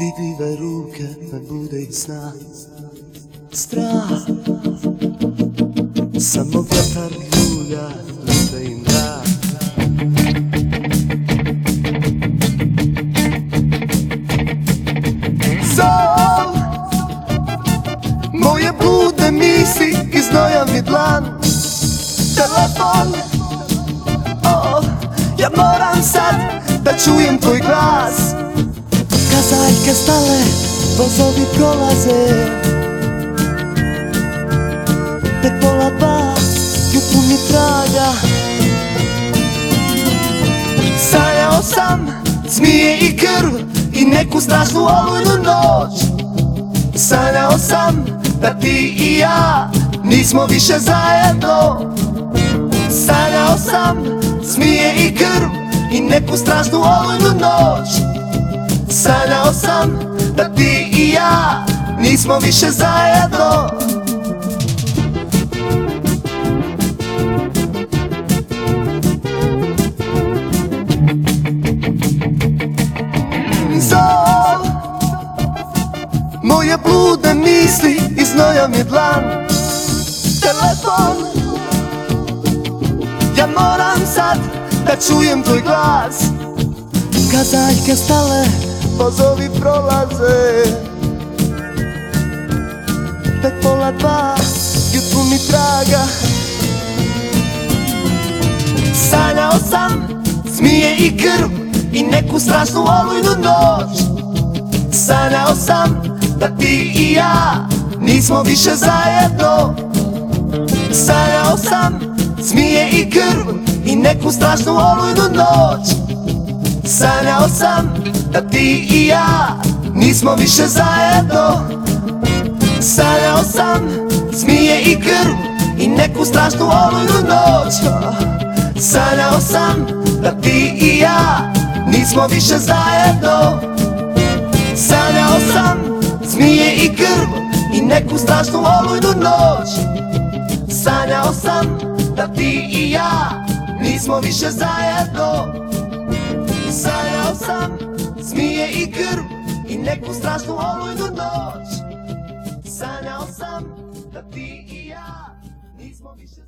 Nevidljive ruke me bude iz sna Strah. Samo vjetar ljulja Ljude i mrak. Sol Moje bude misli Iznoja mi dlan. Telefon. Oh, Ja moram sad Da čujem tvoj glas Kazaljke stale Vozovi prolaze. Tek pola dva Jutru mi traga. Sanjao sam Zmije i krv I neku strašnu olujnu noć. Sanjao sam Da ti i ja Nismo više zajedno. Sanjao sam Zmije i krv I neku strašnu olujnu noć Sanjao sam da ti i ja nismo više zajedno. Zol Moje bludne misli iznoja mi dlan. Telefon Ja moram sad da čujem tvoj glas. Kazaljke stale, vozovi prolaze. Tek pola dva, jutru mi traga. Sanjao sam zmije i krv I neku strašnu olujnu noć. Sanjao sam da ti i ja Nismo više zajedno. Sanjao sam zmije i krv I neku strašnu olujnu noć Sanjao sam da ti i ja Nismo više zajedno. Sanjao sam zmije i krv I neku strašnu olujnu noć. Sanjao sam da ti i ja Nismo više zajedno. Sanjao sam zmije i krv I neku strašnu olujnu noć. Sanjao sam da ti i ja Nismo više zajedno sanjao sam Zmije i krv I neku strašnu olujnu noć. Sanjao sam Da ti i ja Nismo više